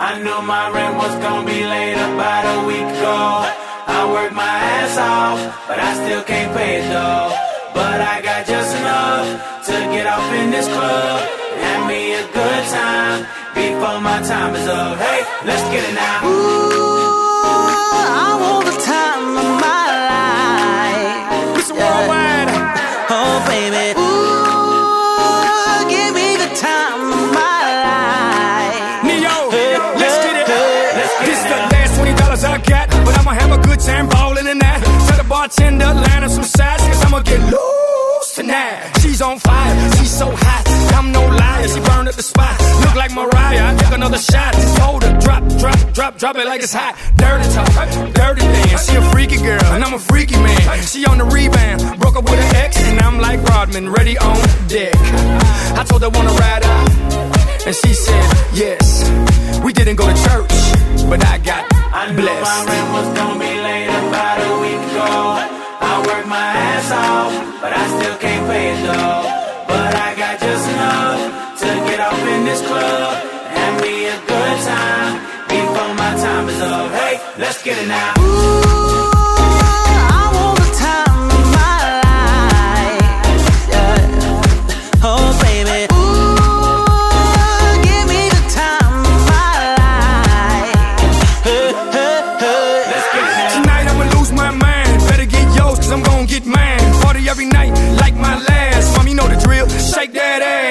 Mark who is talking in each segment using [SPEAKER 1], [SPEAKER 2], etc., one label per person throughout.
[SPEAKER 1] I knew my rent was gonna be late about a week ago. I worked my ass off, but I still can't pay it though. But I got just enough to get off in this club. Have me a good time before my time is up. Hey, let's get it now.
[SPEAKER 2] Ooh,
[SPEAKER 3] I'ma have a good time ballin' in that. Tell the bartender line up some sides, cause I'ma get loose tonight. She's on fire, she's so hot. I'm no liar, she burned up the spot. Look like Mariah, I took another shot. Just hold her, drop, drop, drop, drop it like it's hot. Dirty talk, dirty dance. She a freaky girl, and I'm a freaky man. She on the rebound, broke up with an ex, and I'm like Rodman, ready on deck. I told her wanna ride out. And she said, yes. We didn't go to church, but I got
[SPEAKER 1] I knew my
[SPEAKER 3] blessed.
[SPEAKER 1] rent was gonna be late about a week ago. I worked my ass off, but I still can't pay it though. But I got just enough to get off in this club. Have me a good time before my time is up. Hey, let's get it now.
[SPEAKER 2] Ooh,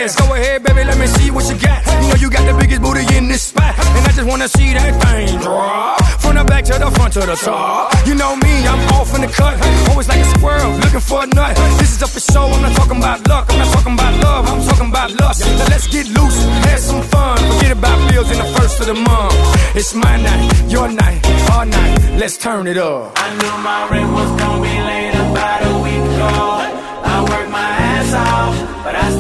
[SPEAKER 3] ass. Go ahead, baby, let me see what you got. You know you got the biggest booty in this spot. And I just wanna see that thing drop. From the back to the front to the top. You know me, I'm off in the cut. Always like a squirrel, looking for a nut. This is up for show, I'm not talking about luck. I'm not talking about love, I'm talking about lust. Now let's get loose, have some fun. Forget about bills in the first of the month. It's my night, your night, our night. Let's turn it up.
[SPEAKER 1] I knew my rent was gonna be late about a week ago. I worked my ass off, but I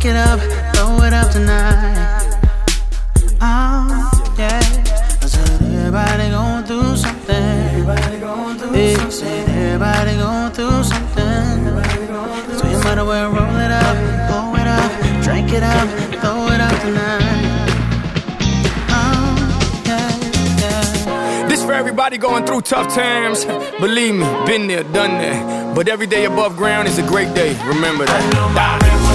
[SPEAKER 2] drink it up, throw it up tonight. Oh, yeah. I said everybody gon' do something. Everybody gon' do something. Everybody gon' do something. So you might as well roll it up, blow it up, drink it up, throw it up tonight. Oh, yeah, yeah.
[SPEAKER 3] This for everybody going through tough times. Believe me, been there, done that. But every day above ground is a great day. Remember that.